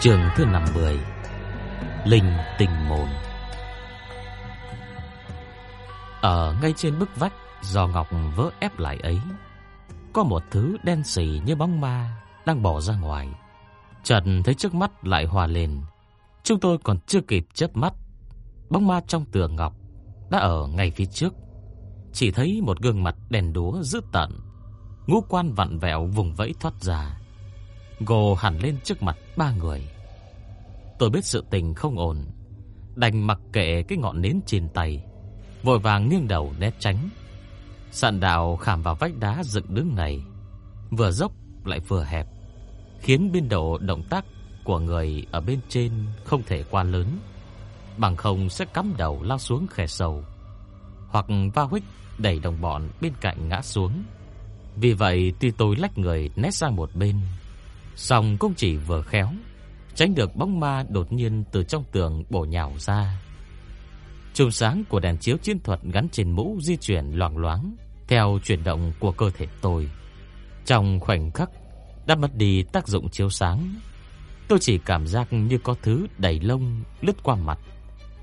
Trường thứ 50 Linh tình môn Ở ngay trên bức vách Do ngọc vỡ ép lại ấy, Có một thứ đen sì như bóng ma Đang bỏ ra ngoài. Trần thấy trước mắt lại hòa lên. Chúng tôi còn chưa kịp chớp mắt. Bóng ma trong tường ngọc Đã ở ngay phía trước. Chỉ thấy một gương mặt đèn đúa dữ tận Ngũ quan vặn vẹo vùng vẫy thoát ra. Gồ hẳn lên trước mặt ba người. Tôi biết sự tình không ổn. Đành mặc kệ cái ngọn nến trên tay, Vội vàng nghiêng đầu né tránh. Sạn đạo khảm vào vách đá dựng đứng này, Vừa dốc lại vừa hẹp, Khiến biên độ động tác của người ở bên trên không thể qua lớn. Bằng không sẽ cắm đầu lao xuống khe sâu, Hoặc va huých đẩy đồng bọn bên cạnh ngã xuống. Vì vậy tuy tôi lách người né sang một bên Xong cũng chỉ vừa khéo, Tránh được bóng ma đột nhiên từ trong tường bổ nhào ra. Chùm sáng của đèn chiếu chiến thuật gắn trên mũ di chuyển loảng loáng Theo chuyển động của cơ thể tôi. Trong khoảnh khắc, đã mất đi tác dụng chiếu sáng. Tôi chỉ cảm giác như có thứ đầy lông lướt qua mặt,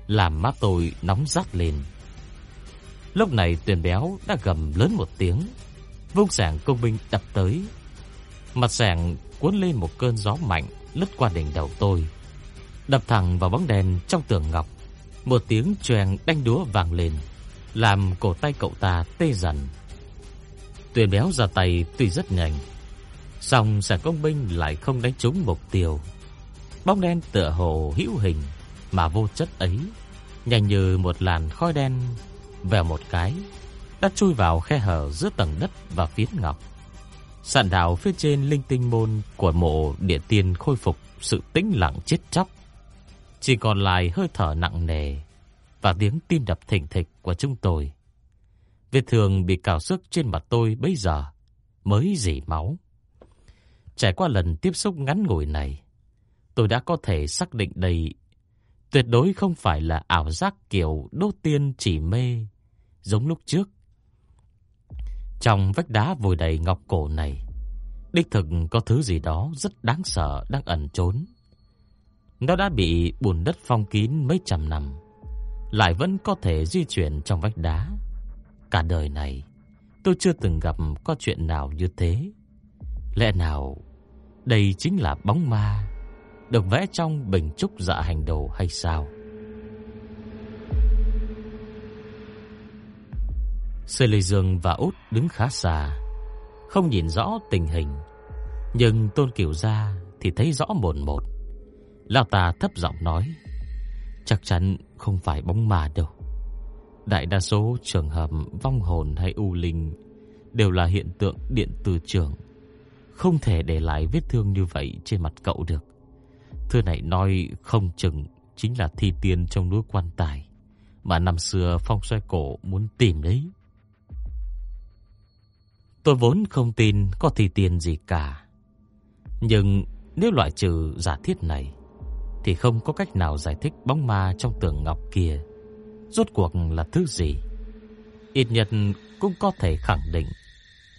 Làm mắt tôi nóng rát lên. Lúc này tuyển béo đã gầm lớn một tiếng, Vung sảng công binh đập tới Mặt sảng cuốn lên một cơn gió mạnh lướt qua đỉnh đầu tôi, đập thẳng vào bóng đèn trong tường ngọc. Một tiếng choàng đanh đúa vang lên, làm cổ tay cậu ta tê dần. Tuyền béo ra tay tuy rất nhanh, song sản công binh lại không đánh trúng mục tiêu. Bóng đen tựa hồ hữu hình mà vô chất ấy, nhanh như một làn khói đen vèo một cái, đã chui vào khe hở giữa tầng đất và phiến ngọc sàn đảo phía trên linh tinh môn của mộ địa tiên khôi phục sự tĩnh lặng chết chóc. Chỉ còn lại hơi thở nặng nề và tiếng tim đập thình thịch của chúng tôi. Vết thương bị cào sức trên mặt tôi bây giờ mới dỉ máu. Trải qua lần tiếp xúc ngắn ngủi này, tôi đã có thể xác định đây tuyệt đối không phải là ảo giác kiểu đốt tiên chỉ mê giống lúc trước. Trong vách đá vùi đầy ngọc cổ này, đích thực có thứ gì đó rất đáng sợ đang ẩn trốn. Nó đã bị bùn đất phong kín mấy trăm năm, lại vẫn có thể di chuyển trong vách đá. Cả đời này, tôi chưa từng gặp có chuyện nào như thế. Lẽ nào đây chính là bóng ma được vẽ trong bình trúc dạ hành đồ hay sao? Sê Lê Dương và Út đứng khá xa, không nhìn rõ tình hình, nhưng Tôn Kiều Gia thì thấy rõ một một. Lão ta thấp giọng nói, chắc chắn không phải bóng ma đâu. Đại đa số trường hợp vong hồn hay u linh đều là hiện tượng điện từ trường, không thể để lại vết thương như vậy trên mặt cậu được. Thưa này nói không chừng chính là thi tiên trong núi quan tài mà năm xưa phong xoay cổ muốn tìm đấy. Tôi vốn không tin có thi tiền gì cả. Nhưng nếu loại trừ giả thiết này, thì không có cách nào giải thích bóng ma trong tường ngọc kia rốt cuộc là thứ gì. Ít nhất cũng có thể khẳng định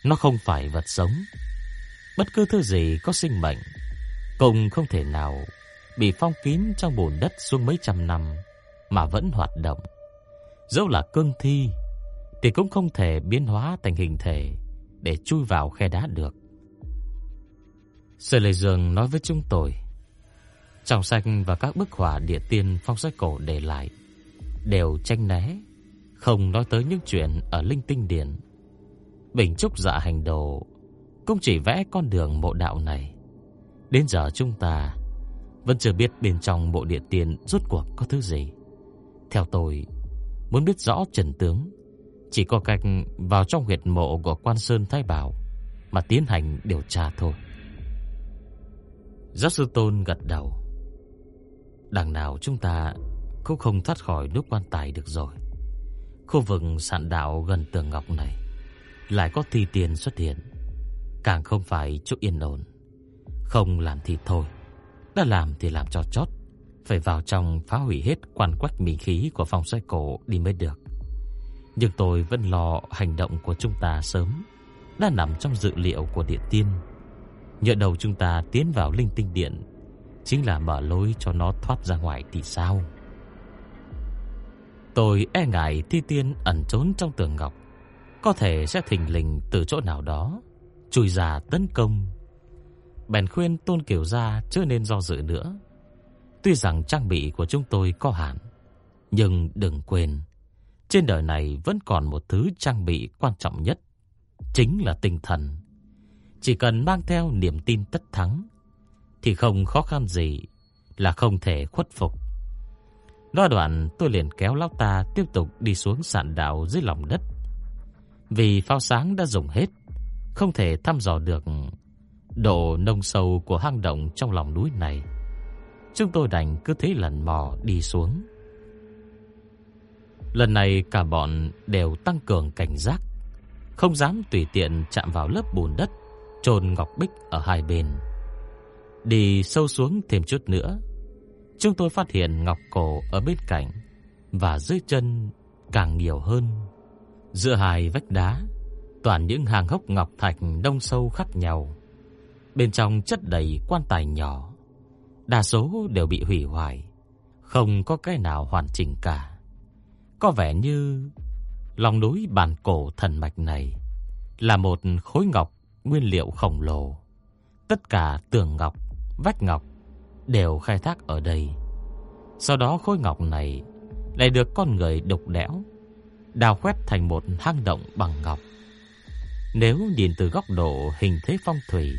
nó không phải vật sống. Bất cứ thứ gì có sinh mệnh cũng không thể nào bị phong kín trong bùn đất suốt mấy trăm năm mà vẫn hoạt động. Dẫu là cương thi thì cũng không thể biến hóa thành hình thể để chui vào khe đá được. Sơ Lê Dương nói với chúng tôi, trong sách và các bức họa địa tiên phong sách cổ để lại đều tranh né, không nói tới những chuyện ở linh tinh điển. Bình trúc dạ hành đồ cũng chỉ vẽ con đường mộ đạo này. Đến giờ chúng ta vẫn chưa biết bên trong mộ địa tiên rốt cuộc có thứ gì. Theo tôi, muốn biết rõ trần tướng chỉ có cách vào trong huyệt mộ của quan Sơn Thái Bảo Mà tiến hành điều tra thôi Giáo sư Tôn gật đầu. Đằng nào chúng ta cũng không thoát khỏi nút quan tài được rồi. Khu vực sạn đạo gần tường ngọc này lại có thi tiền xuất hiện, càng không phải chỗ yên ổn. Không làm thì thôi, đã làm thì làm cho chót, phải vào trong phá hủy hết quan quách mỹ khí của phòng xoay cổ đi mới được. Nhưng tôi vẫn lo hành động của chúng ta sớm đã nằm trong dự liệu của địa tiên. Nhờ đầu chúng ta tiến vào linh tinh điện chính là mở lối cho nó thoát ra ngoài thì sao? Tôi e ngại thi tiên ẩn trốn trong tường ngọc, có thể sẽ thình lình từ chỗ nào đó chui ra tấn công. Bèn khuyên Tôn Kiều gia chưa nên do dự nữa. Tuy rằng trang bị của chúng tôi có hạn, nhưng đừng quên, trên đời này vẫn còn một thứ trang bị quan trọng nhất, chính là tinh thần. Chỉ cần mang theo niềm tin tất thắng, thì không khó khăn gì là không thể khuất phục. Nói đoạn tôi liền kéo lão ta tiếp tục đi xuống sạn đảo dưới lòng đất. Vì pháo sáng đã dùng hết, không thể thăm dò được độ nông sâu của hang động trong lòng núi này. Chúng tôi đành cứ thế lần mò đi xuống. Lần này cả bọn đều tăng cường cảnh giác, không dám tùy tiện chạm vào lớp bùn đất trồn ngọc bích ở hai bên. Đi sâu xuống thêm chút nữa, chúng tôi phát hiện ngọc cổ ở bên cạnh và dưới chân càng nhiều hơn. Giữa hai vách đá, toàn những hàng hốc ngọc thạch đông sâu khác nhau. Bên trong chất đầy quan tài nhỏ, đa số đều bị hủy hoại, không có cái nào hoàn chỉnh cả. Có vẻ như lòng núi bản cổ thần mạch này là một khối ngọc nguyên liệu khổng lồ. Tất cả tường ngọc, vách ngọc đều khai thác ở đây. Sau đó khối ngọc này lại được con người độc đẽo đào khoét thành một hang động bằng ngọc. Nếu nhìn từ góc độ hình thế phong thủy,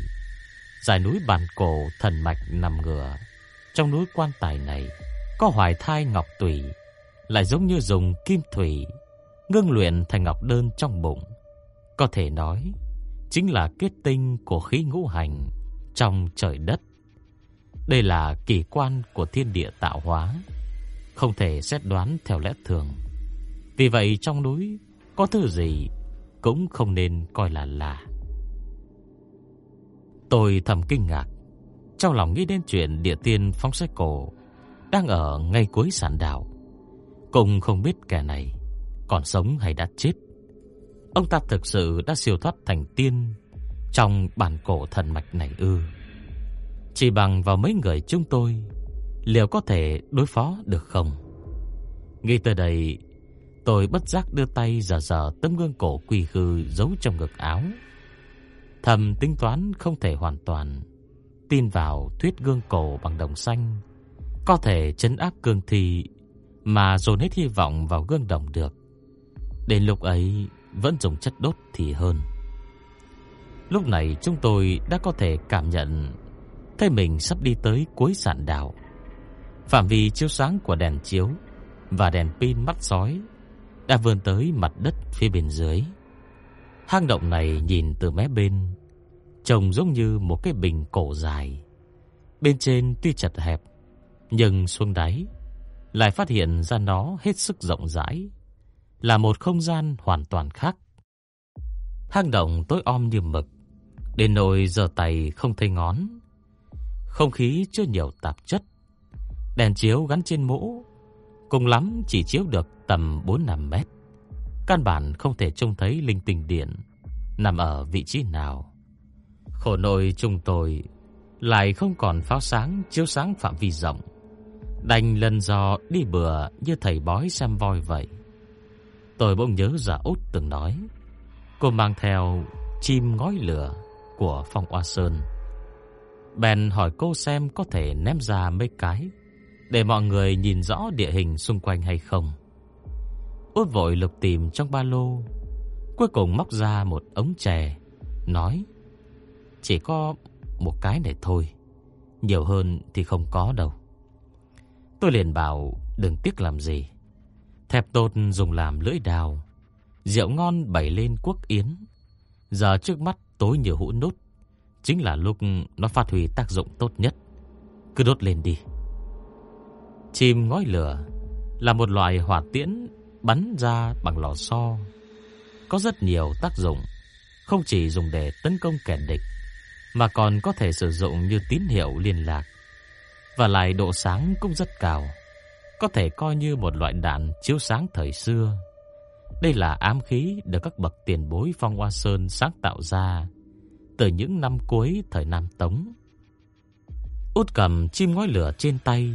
dải núi bàn cổ thần mạch nằm ngửa trong núi quan tài này có hoài thai ngọc tùy, lại giống như dùng kim thủy ngưng luyện thành ngọc đơn trong bụng. Có thể nói, chính là kết tinh của khí ngũ hành trong trời đất. Đây là kỳ quan của thiên địa tạo hóa, không thể xét đoán theo lẽ thường. Vì vậy trong núi có thứ gì cũng không nên coi là lạ. Tôi thầm kinh ngạc, trong lòng nghĩ đến chuyện địa tiên phong sách cổ đang ở ngay cuối sản đảo. Cùng không biết kẻ này còn sống hay đã chết. Ông ta thực sự đã siêu thoát thành tiên trong bản cổ thần mạch này ư. Chỉ bằng vào mấy người chúng tôi, liệu có thể đối phó được không? Nghĩ tới đây, tôi bất giác đưa tay giờ giờ tấm gương cổ quỳ khư giấu trong ngực áo. Thầm tính toán không thể hoàn toàn tin vào thuyết gương cổ bằng đồng xanh có thể chấn áp cương thi mà dồn hết hy vọng vào gương đồng được. Đến lúc ấy vẫn dùng chất đốt thì hơn. Lúc này chúng tôi đã có thể cảm nhận thấy mình sắp đi tới cuối sạn đảo. Phạm vi chiếu sáng của đèn chiếu và đèn pin mắt sói đã vươn tới mặt đất phía bên dưới. Hang động này nhìn từ mé bên trông giống như một cái bình cổ dài. Bên trên tuy chật hẹp, nhưng xuống đáy lại phát hiện ra nó hết sức rộng rãi, là một không gian hoàn toàn khác. Hang động tối om như mực, đến nỗi giờ tay không thấy ngón. Không khí chưa nhiều tạp chất. Đèn chiếu gắn trên mũ, cùng lắm chỉ chiếu được tầm 4-5 mét. Căn bản không thể trông thấy linh tinh điện nằm ở vị trí nào. Khổ nội chúng tôi lại không còn pháo sáng chiếu sáng phạm vi rộng. Đành lần dò đi bừa như thầy bói xem voi vậy. Tôi bỗng nhớ ra út từng nói. Cô mang theo chim ngói lửa của phong oa sơn. Bèn hỏi cô xem có thể ném ra mấy cái để mọi người nhìn rõ địa hình xung quanh hay không. Út vội lục tìm trong ba lô, cuối cùng móc ra một ống chè, nói: "Chỉ có một cái này thôi, nhiều hơn thì không có đâu." Tôi liền bảo đừng tiếc làm gì. Thẹp tột dùng làm lưỡi đào, rượu ngon bày lên quốc yến. Giờ trước mắt tối nhiều hũ nút, chính là lúc nó phát huy tác dụng tốt nhất. Cứ đốt lên đi Chim ngói lửa Là một loại hỏa tiễn Bắn ra bằng lò xo Có rất nhiều tác dụng Không chỉ dùng để tấn công kẻ địch Mà còn có thể sử dụng như tín hiệu liên lạc và lại độ sáng cũng rất cao. Có thể coi như một loại đạn chiếu sáng thời xưa. Đây là ám khí được các bậc tiền bối Phong Hoa Sơn sáng tạo ra Từ những năm cuối thời Nam Tống. Út cầm chim ngói lửa trên tay.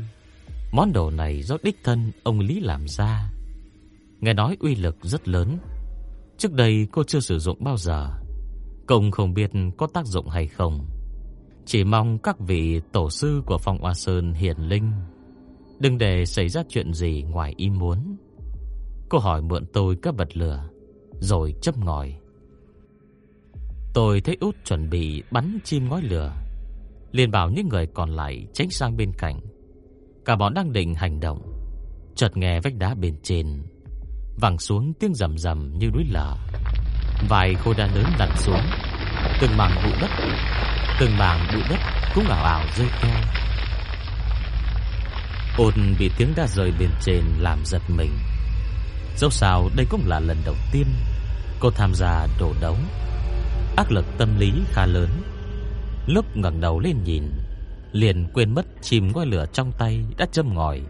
Món đồ này do đích thân ông Lý làm ra. Nghe nói uy lực rất lớn. Trước đây cô chưa sử dụng bao giờ. Công không biết có tác dụng hay không. Chỉ mong các vị tổ sư của Phong Hoa Sơn hiển linh. Đừng để xảy ra chuyện gì ngoài ý muốn. Cô hỏi mượn tôi các vật lửa, Rồi chấp ngòi. Tôi thấy út chuẩn bị bắn chim ngói lửa, liền bảo những người còn lại tránh sang bên cạnh. Cả bọn đang định hành động, Chợt nghe vách đá bên trên Vẳng xuống tiếng rầm rầm như núi lở. Vài khối đá lớn lăn xuống Từng mảng bụi đất, Từng mảng bụi đất cũng ảo ảo rơi theo Ôn bị tiếng đá rơi bên trên làm giật mình. Dẫu sao đây cũng là lần đầu tiên Cô tham gia đổ đấu. Áp lực tâm lý khá lớn. Lúc ngẩng đầu lên nhìn, Liền quên mất chìm ngôi lửa trong tay Đã châm ngòi.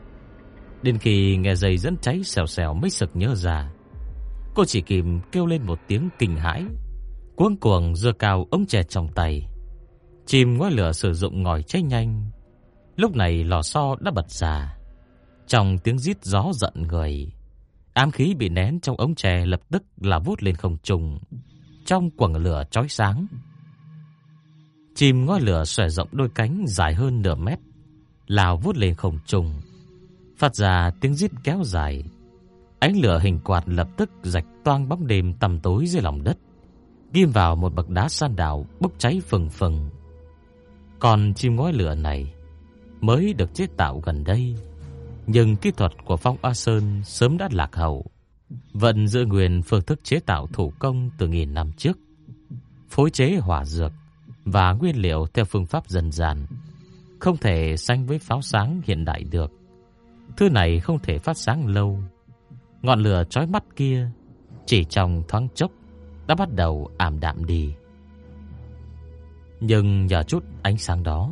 Đến khi nghe dây dẫn cháy xèo xèo Mới sực nhớ ra, Cô chỉ kịp kêu lên một tiếng kinh hãi. Cuống cuồng dơ cao ống chè trong tay Chìm ngói lửa sử dụng ngòi cháy nhanh. Lúc này lò xo đã bật ra. Trong tiếng rít gió giận người Ám khí bị nén trong ống chè lập tức là vút lên không trùng Trong quầng lửa chói sáng Chim ngói lửa xòe rộng đôi cánh dài hơn nửa mét, lao vút lên không trung, phát ra tiếng rít kéo dài. Ánh lửa hình quạt lập tức rạch toang bóng đêm tầm tối dưới lòng đất, ghim vào một bậc đá san đảo bốc cháy phừng phừng. Còn chim ngói lửa này mới được chế tạo gần đây, nhưng kỹ thuật của Phong A Sơn sớm đã lạc hậu, vẫn giữ nguyên phương thức chế tạo thủ công từ nghìn năm trước. Phối chế hỏa dược và nguyên liệu theo phương pháp dân gian, không thể sánh với pháo sáng hiện đại được. Thứ này không thể phát sáng lâu. Ngọn lửa chói mắt kia chỉ trong thoáng chốc đã bắt đầu ảm đạm đi. Nhưng nhờ chút ánh sáng đó,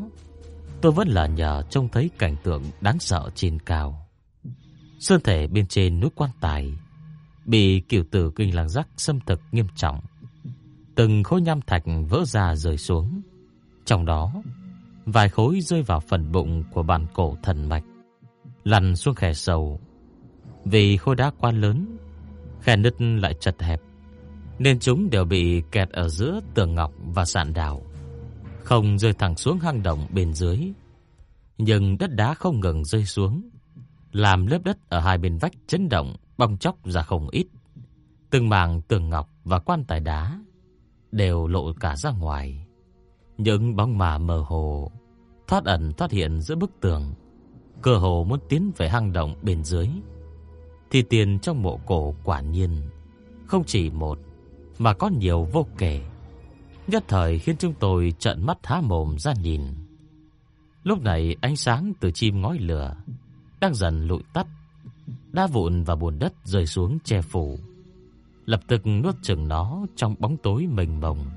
tôi vẫn là nhờ trông thấy cảnh tượng đáng sợ trên cao. Sơn thể bên trên núi quan tài bị kiểu tử kinh làng rắc xâm thực nghiêm trọng. Từng khối nham thạch vỡ ra rơi xuống. Trong đó, vài khối rơi vào phần bụng của bàn cổ thần mạch, lăn xuống khe sâu. Vì khối đá quá lớn, khe nứt lại chật hẹp, nên chúng đều bị kẹt ở giữa tường ngọc và sạn đào, không rơi thẳng xuống hang động bên dưới. Nhưng đất đá không ngừng rơi xuống, làm lớp đất ở hai bên vách chấn động, bong chóc ra không ít. Từng mảng tường ngọc và quan tài đá đều lộ cả ra ngoài. Những bóng mà mờ hồ thoát ẩn thoát hiện giữa bức tường, cơ hồ muốn tiến về hang động bên dưới. Thì tiền trong mộ cổ quả nhiên không chỉ một mà có nhiều vô kể. Nhất thời khiến chúng tôi trợn mắt há mồm ra nhìn. Lúc này ánh sáng từ chim ngói lửa đang dần lụi tắt, đá vụn và bùn đất rơi xuống che phủ lập tức nuốt chửng nó trong bóng tối mênh mông.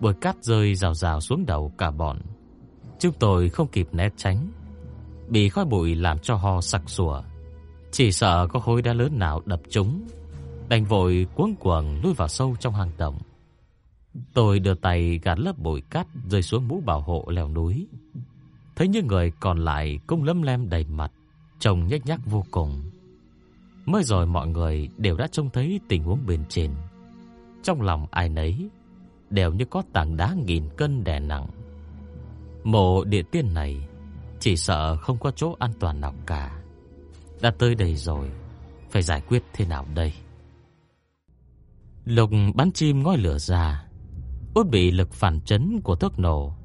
Bụi cát rơi rào rào xuống đầu cả bọn. Chúng tôi không kịp né tránh, bị khói bụi làm cho ho sặc sủa. Chỉ sợ có khối đá lớn nào đập trúng, đành vội cuống cuồng lui vào sâu trong hang động. Tôi đưa tay gạt lớp bụi cát rơi xuống mũ bảo hộ leo núi. Thấy những người còn lại cũng lấm lem đầy mặt, trông nhếch nhác vô cùng. Mới rồi mọi người đều đã trông thấy tình huống bên trên. Trong lòng ai nấy đều như có tảng đá nghìn cân đè nặng. Mộ địa tiên này chỉ sợ không có chỗ an toàn nào cả. Đã tới đây rồi, phải giải quyết thế nào đây? Lục bắn chim ngói lửa ra, út bị lực phản chấn của thuốc nổ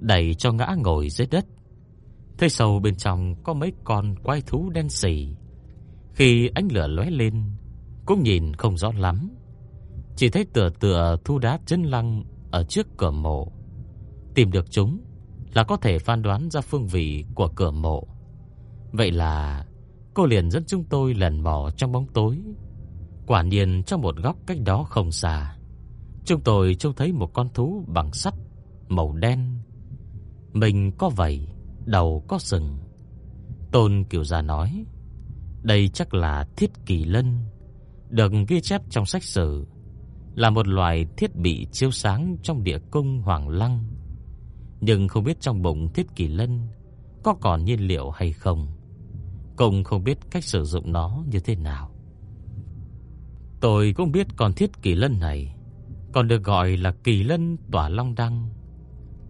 đẩy cho ngã ngồi dưới đất. Thấy sâu bên trong có mấy con quái thú đen sì khi ánh lửa lóe lên, cũng nhìn không rõ lắm. Chỉ thấy tựa tựa thu đá chân lăng ở trước cửa mộ. Tìm được chúng là có thể phán đoán ra phương vị của cửa mộ. Vậy là cô liền dẫn chúng tôi lần mò trong bóng tối. Quả nhiên trong một góc cách đó không xa, chúng tôi trông thấy một con thú bằng sắt màu đen. Mình có vảy, đầu có sừng. Tôn Kiều Gia nói, đây chắc là thiết kỳ lân, được ghi chép trong sách sử, là một loài thiết bị chiếu sáng trong địa cung Hoàng Lăng. Nhưng không biết trong bụng thiết kỳ lân có còn nhiên liệu hay không. Cũng không biết cách sử dụng nó như thế nào. Tôi cũng biết con thiết kỳ lân này còn được gọi là kỳ lân tỏa long đăng.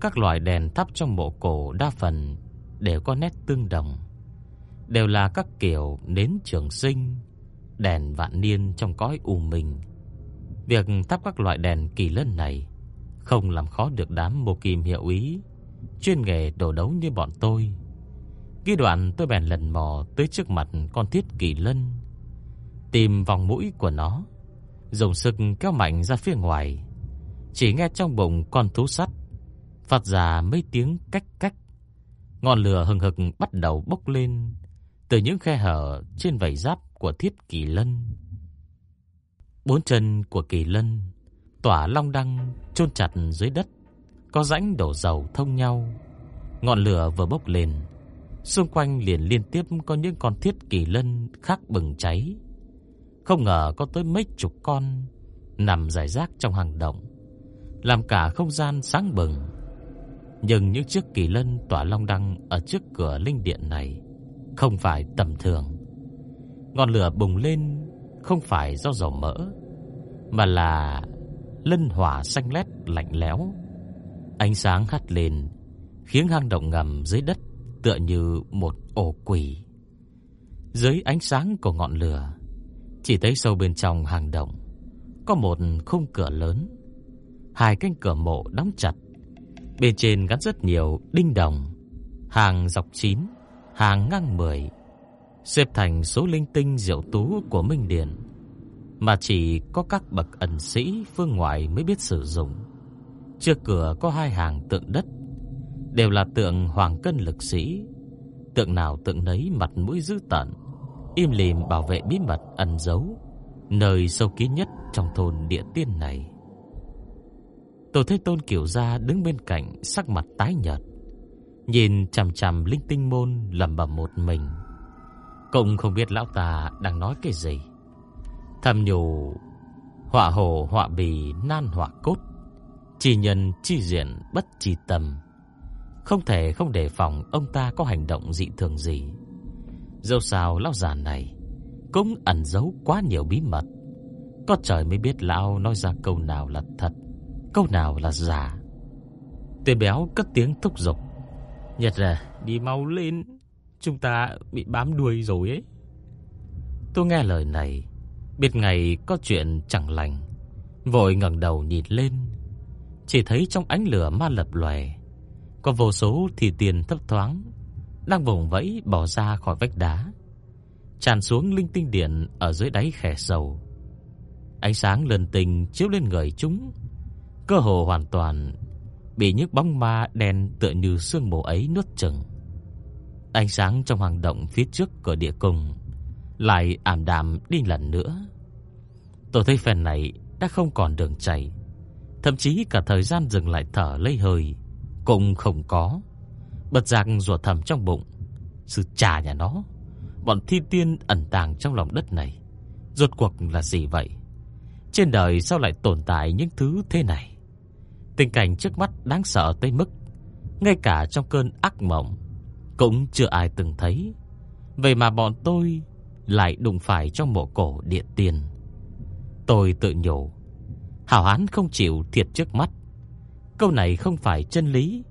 Các loại đèn thắp trong mộ cổ đa phần đều có nét tương đồng, đều là các kiểu nến trường sinh, đèn vạn niên trong cõi u minh. Việc thắp các loại đèn kỳ lân này không làm khó được đám mô kim hiệu ý, chuyên nghề đồ đấu như bọn tôi. Ghi đoạn tôi bèn lần mò tới trước mặt con thiết kỳ lân, tìm vòng mũi của nó, dùng sức kéo mạnh ra phía ngoài. Chỉ nghe trong bụng con thú sắt phát ra mấy tiếng cách cách. Ngọn lửa hừng hực bắt đầu bốc lên từ những khe hở trên vảy giáp của thiết kỳ lân. Bốn chân của kỳ lân tỏa long đăng chôn chặt dưới đất, có rãnh đổ dầu thông nhau. Ngọn lửa vừa bốc lên, xung quanh liền liên tiếp có những con thiết kỳ lân khác bừng cháy. Không ngờ có tới mấy chục con nằm rải rác trong hang động, làm cả không gian sáng bừng. Nhưng những chiếc kỳ lân tỏa long đăng ở trước cửa linh điện này không phải tầm thường. Ngọn lửa bùng lên không phải do dầu mỡ, mà là lân hỏa xanh lét lạnh lẽo. Ánh sáng hắt lên, khiến hang động ngầm dưới đất tựa như một ổ quỷ. Dưới ánh sáng của ngọn lửa, chỉ thấy sâu bên trong hang động có một khung cửa lớn, hai cánh cửa mộ đóng chặt. Bên trên gắn rất nhiều đinh đồng, hàng dọc chín hàng ngang 10, xếp thành số linh tinh diệu tú của Minh Điển mà chỉ có các bậc ẩn sĩ phương ngoại mới biết sử dụng. Trước cửa có hai hàng tượng đất, đều là tượng hoàng cân lực sĩ, tượng nào tượng nấy mặt mũi dữ tợn, im lìm bảo vệ bí mật ẩn giấu nơi sâu kín nhất trong thôn địa tiên này. Tôi thấy Tôn Kiều Gia đứng bên cạnh sắc mặt tái nhợt, nhìn chằm chằm linh tinh môn lẩm bẩm một mình. Cũng không biết lão ta đang nói cái gì. Thầm nhủ Họa hồ họa bì nan họa cốt chi nhân chi diện bất chi tâm Không thể không đề phòng Ông ta có hành động dị thường gì Dẫu sao lão già này Cũng ẩn giấu quá nhiều bí mật. Có trời mới biết lão nói ra câu nào là thật, Câu nào là giả. Tê béo cất tiếng thúc giục. Nhật à đi mau lên. Chúng ta bị bám đuôi rồi ấy. Tôi nghe lời này, Biết ngày có chuyện chẳng lành. Vội ngẩng đầu nhìn lên. Chỉ thấy trong ánh lửa ma lập lòe, Có vô số thì tiền thấp thoáng. Đang vùng vẫy bỏ ra khỏi vách đá Tràn xuống linh tinh điện Ở dưới đáy khe sâu. Ánh sáng lần tình chiếu lên người chúng Cơ hồ hoàn toàn Bị những bóng ma đen tựa như sương mù ấy nuốt chừng Ánh sáng trong hang động phía trước cửa địa cung lại ảm đạm đi lần nữa. Tôi thấy phần này đã không còn đường chạy, thậm chí cả thời gian dừng lại thở lấy hơi cũng không có. Bật giặc rủa thầm trong bụng, sự trà nhà nó, bọn thi tiên ẩn tàng trong lòng đất này, rốt cuộc là gì vậy? Trên đời sao lại tồn tại những thứ thế này? Tình cảnh trước mắt đáng sợ tới mức ngay cả trong cơn ác mộng cũng chưa ai từng thấy. Vậy mà bọn tôi lại đụng phải trong mộ cổ địa tiền. Tôi tự nhủ, hảo hán không chịu thiệt trước mắt. Câu này không phải chân lý,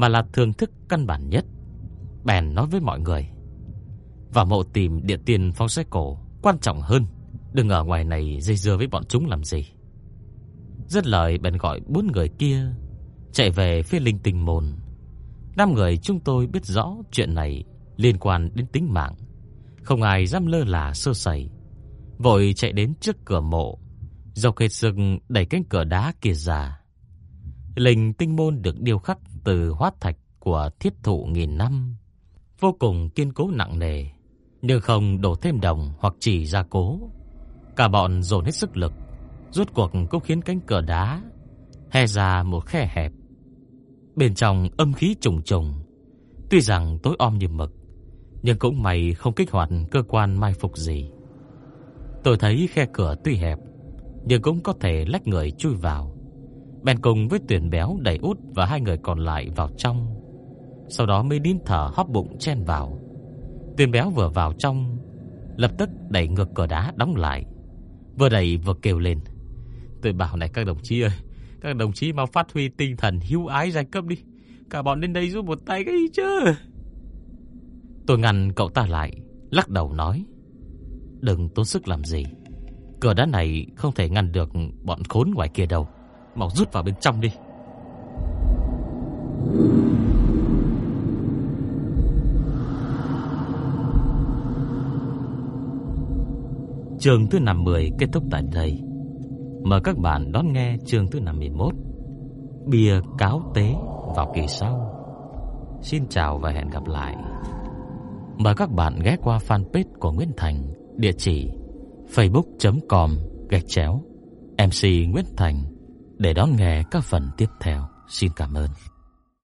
mà là thường thức căn bản nhất. Bèn nói với mọi người, vào mộ tìm địa tiền phong sách cổ quan trọng hơn, đừng ở ngoài này dây dưa với bọn chúng làm gì. Rất lời bèn gọi bốn người kia chạy về phía linh tinh môn. Năm người chúng tôi biết rõ chuyện này liên quan đến tính mạng không ai dám lơ là sơ sẩy Vội chạy đến trước cửa mộ Dọc hết sừng đẩy cánh cửa đá kia ra Linh tinh môn được điêu khắc từ hóa thạch của thiết thụ nghìn năm, vô cùng kiên cố nặng nề, nhưng không đổ thêm đồng hoặc chỉ gia cố. Cả bọn dồn hết sức lực, rốt cuộc cũng khiến cánh cửa đá hé ra một khe hẹp. Bên trong âm khí trùng trùng, tuy rằng tối om như mực, nhưng cũng may không kích hoạt cơ quan mai phục gì. Tôi thấy khe cửa tuy hẹp, nhưng cũng có thể lách người chui vào. Bèn cùng với tuyển béo đẩy út và hai người còn lại vào trong. Sau đó mới nín thở hóp bụng chen vào. Tuyển béo vừa vào trong, lập tức đẩy ngược cửa đá đóng lại. Vừa đẩy vừa kêu lên. Tôi bảo này các đồng chí ơi, các đồng chí mau phát huy tinh thần hiếu ái giai cấp đi. Cả bọn lên đây giúp một tay cái gì chứ. Tôi ngăn cậu ta lại, lắc đầu nói. Đừng tốn sức làm gì. Cửa đá này không thể ngăn được bọn khốn ngoài kia đâu. Mau rút vào bên trong đi. Trường thứ 50 kết thúc tại đây. Mời các bạn đón nghe chương thứ 51 bìa cáo tế vào kỳ sau Xin chào và hẹn gặp lại Mời các bạn ghé qua fanpage của Nguyễn Thành, Địa chỉ facebook.com gạch chéo MC Nguyễn Thành để đón nghe các phần tiếp theo Xin cảm ơn.